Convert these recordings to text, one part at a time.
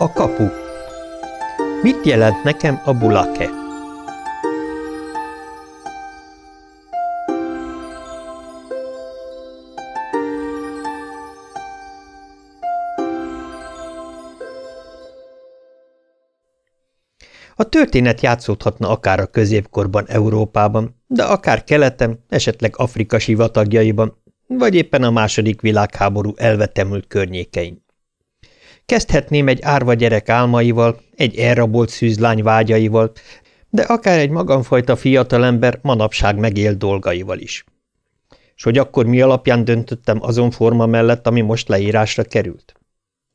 A kapu Mit jelent nekem a bulake? A történet játszódhatna akár a középkorban Európában, de akár keleten, esetleg Afrika sivatagjaiban, vagy éppen a második világháború elvetemült környékein. Kezdhetném egy árva gyerek álmaival, egy elrabolt szűzlány vágyaival, de akár egy magamfajta fiatalember manapság megélt dolgaival is. És hogy akkor mi alapján döntöttem azon forma mellett, ami most leírásra került?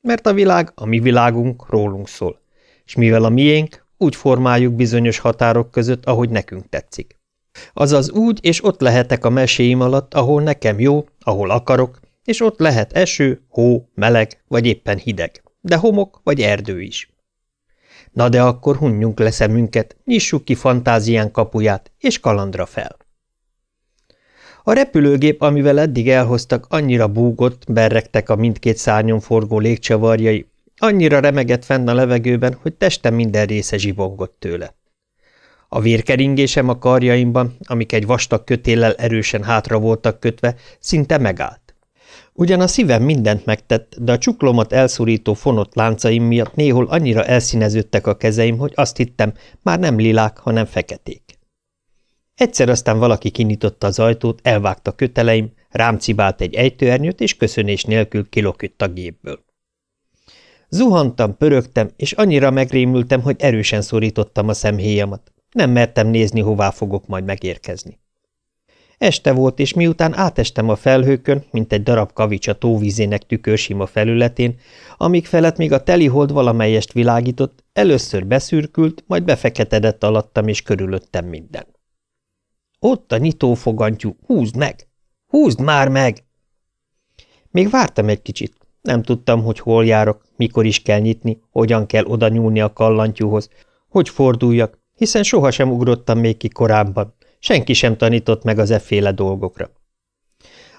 Mert a világ, a mi világunk rólunk szól, és mivel a miénk, úgy formáljuk bizonyos határok között, ahogy nekünk tetszik. Azaz úgy, és ott lehetek a meséim alatt, ahol nekem jó, ahol akarok, és ott lehet eső, hó, meleg, vagy éppen hideg, de homok vagy erdő is. Na de akkor hunjunk le szemünket, nyissuk ki fantázián kapuját, és kalandra fel. A repülőgép, amivel eddig elhoztak, annyira búgott, berregtek a mindkét szárnyon forgó légcsavarjai, annyira remegett fenn a levegőben, hogy testem minden része zsibongott tőle. A vérkeringésem a karjaimban, amik egy vastag kötéllel erősen hátra voltak kötve, szinte megállt. Ugyan a szívem mindent megtett, de a csuklomat elszorító fonott láncaim miatt néhol annyira elszíneződtek a kezeim, hogy azt hittem, már nem lilák, hanem feketék. Egyszer aztán valaki kinyitotta az ajtót, elvágta köteleim, rám cibált egy ejtőernyőt, és köszönés nélkül kilokütt a gépből. Zuhantam, pörögtem, és annyira megrémültem, hogy erősen szorítottam a szemhéjamat. Nem mertem nézni, hová fogok majd megérkezni. Este volt, és miután átestem a felhőkön, mint egy darab kavics a tóvízének tükörsima felületén, amíg felett még a telihold valamelyest világított, először beszürkült, majd befeketedett alattam és körülöttem minden. Ott a nyitófogantyú, húzd meg! Húzd már meg! Még vártam egy kicsit. Nem tudtam, hogy hol járok, mikor is kell nyitni, hogyan kell oda nyúlni a kallantyúhoz, hogy forduljak, hiszen sohasem ugrottam még ki korábban, Senki sem tanított meg az efféle dolgokra.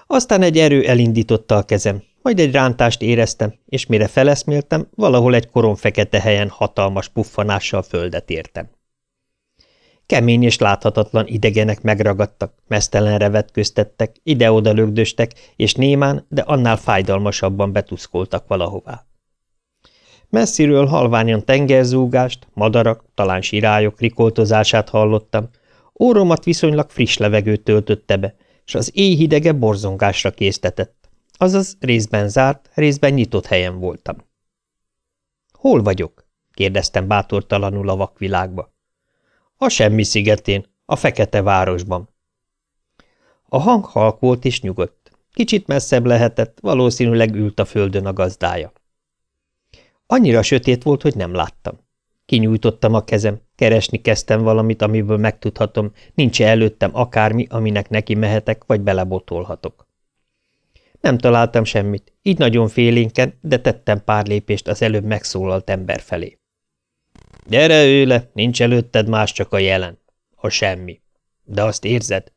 Aztán egy erő elindította a kezem, majd egy rántást éreztem, és mire feleszméltem, valahol egy korom fekete helyen hatalmas puffanással földet értem. Kemény és láthatatlan idegenek megragadtak, mesztelenre vetköztettek, ide-oda lögdöstek, és némán, de annál fájdalmasabban betuszkoltak valahová. Messziről halványan tengerzúgást, madarak, talán sirályok rikoltozását hallottam, Óromat viszonylag friss levegőt töltötte be, és az éjhidege borzongásra késztetett. Azaz részben zárt, részben nyitott helyen voltam. – Hol vagyok? – kérdeztem bátortalanul a vakvilágba. – A semmi szigetén, a fekete városban. A hang halk volt és nyugodt. Kicsit messzebb lehetett, valószínűleg ült a földön a gazdája. Annyira sötét volt, hogy nem láttam. Kinyújtottam a kezem, keresni kezdtem valamit, amiből megtudhatom, nincs -e előttem akármi, aminek neki mehetek, vagy belebotolhatok. Nem találtam semmit, így nagyon félénken, de tettem pár lépést az előbb megszólalt ember felé. Gyere őle, nincs előtted más, csak a jelen. A semmi. De azt érzed?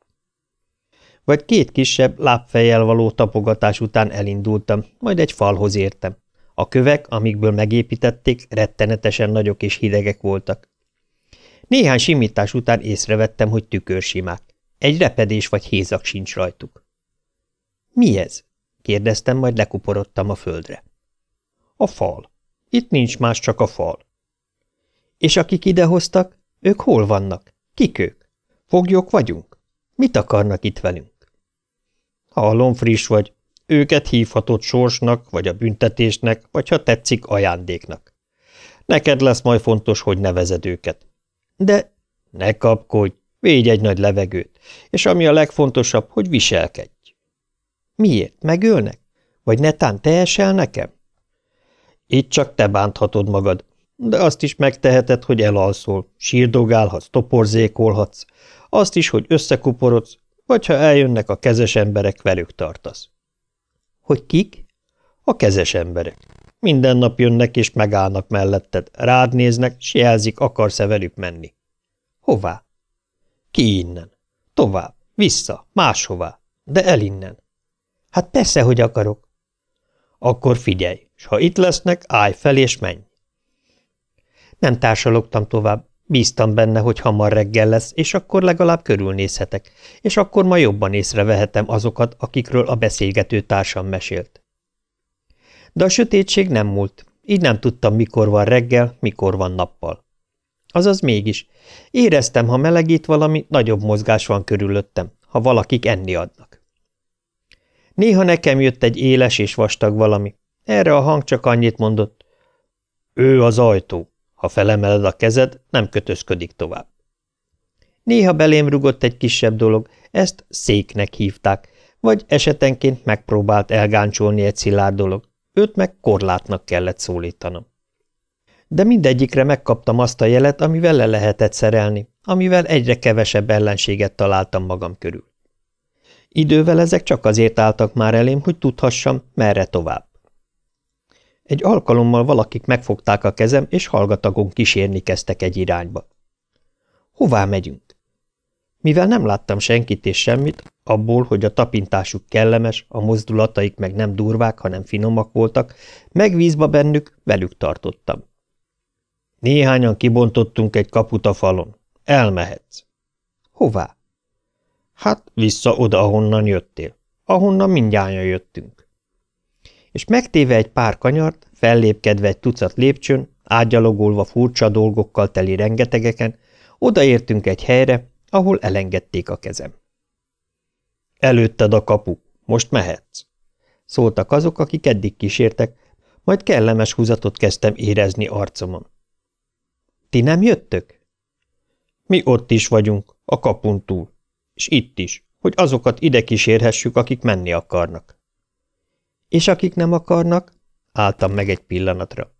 Vagy két kisebb, lábfejjel való tapogatás után elindultam, majd egy falhoz értem. A kövek, amikből megépítették, rettenetesen nagyok és hidegek voltak. Néhány simítás után észrevettem, hogy tükörsimák. Egy repedés vagy hézak sincs rajtuk. – Mi ez? – kérdeztem, majd lekuporodtam a földre. – A fal. Itt nincs más, csak a fal. – És akik idehoztak, ők hol vannak? Kik ők? Foglyok vagyunk? Mit akarnak itt velünk? – Hallom, friss vagy, őket hívhatod sorsnak, vagy a büntetésnek, vagy ha tetszik, ajándéknak. Neked lesz majd fontos, hogy nevezed őket. De ne kapkodj, védj egy nagy levegőt, és ami a legfontosabb, hogy viselkedj. Miért? Megölnek? Vagy netán te esel nekem? Itt csak te bánthatod magad, de azt is megteheted, hogy elalszol, sírdogálhatsz, toporzékolhatsz, azt is, hogy összekuporodsz, vagy ha eljönnek a kezes emberek, velük tartasz. Hogy kik? A kezes emberek. Minden nap jönnek és megállnak melletted, rád néznek, s jelzik, akarsz-e velük menni. Hová? Ki innen? Tovább, vissza, máshová, de el innen. Hát persze, hogy akarok. Akkor figyelj, s ha itt lesznek, állj fel és menj. Nem társalogtam tovább. Bíztam benne, hogy hamar reggel lesz, és akkor legalább körülnézhetek, és akkor ma jobban észrevehetem azokat, akikről a beszélgető társam mesélt. De a sötétség nem múlt, így nem tudtam, mikor van reggel, mikor van nappal. Azaz mégis. Éreztem, ha melegít valami, nagyobb mozgás van körülöttem, ha valakik enni adnak. Néha nekem jött egy éles és vastag valami. Erre a hang csak annyit mondott. Ő az ajtó. Ha felemeled a kezed, nem kötözködik tovább. Néha belém rugott egy kisebb dolog, ezt széknek hívták, vagy esetenként megpróbált elgáncsolni egy szilárd dolog, őt meg korlátnak kellett szólítanom. De mindegyikre megkaptam azt a jelet, amivel le lehetett szerelni, amivel egyre kevesebb ellenséget találtam magam körül. Idővel ezek csak azért álltak már elém, hogy tudhassam, merre tovább. Egy alkalommal valakik megfogták a kezem, és hallgatagon kísérni kezdtek egy irányba. Hová megyünk? Mivel nem láttam senkit és semmit, abból, hogy a tapintásuk kellemes, a mozdulataik meg nem durvák, hanem finomak voltak, megvízba bennük, velük tartottam. Néhányan kibontottunk egy kaput a falon. Elmehetsz. Hová? Hát vissza oda, ahonnan jöttél. Ahonnan mindjárt jöttünk és megtéve egy pár kanyart, fellépkedve egy tucat lépcsőn, ágyalogolva furcsa dolgokkal teli rengetegeken, odaértünk egy helyre, ahol elengedték a kezem. Előtted a kapu, most mehetsz, szóltak azok, akik eddig kísértek, majd kellemes húzatot kezdtem érezni arcomon. Ti nem jöttök? Mi ott is vagyunk, a kapun túl, és itt is, hogy azokat ide kísérhessük, akik menni akarnak. És akik nem akarnak? Álltam meg egy pillanatra.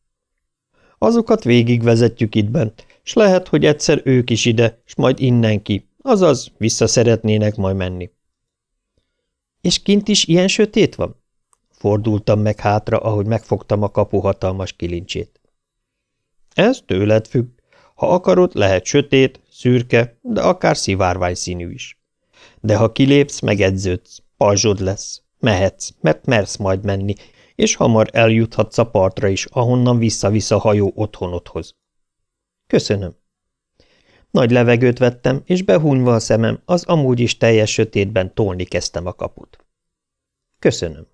Azokat végigvezetjük itt bent, s lehet, hogy egyszer ők is ide, s majd innen ki, azaz vissza szeretnének majd menni. És kint is ilyen sötét van? Fordultam meg hátra, ahogy megfogtam a kapu hatalmas kilincsét. Ez tőled függ. Ha akarod, lehet sötét, szürke, de akár szivárvány színű is. De ha kilépsz, megedződsz, pajzsod lesz. Mehetsz, mert mersz majd menni, és hamar eljuthatsz a partra is, ahonnan vissza-vissza hajó otthonodhoz. Köszönöm. Nagy levegőt vettem, és behúnyva a szemem, az amúgy is teljes sötétben tolni kezdtem a kaput. Köszönöm.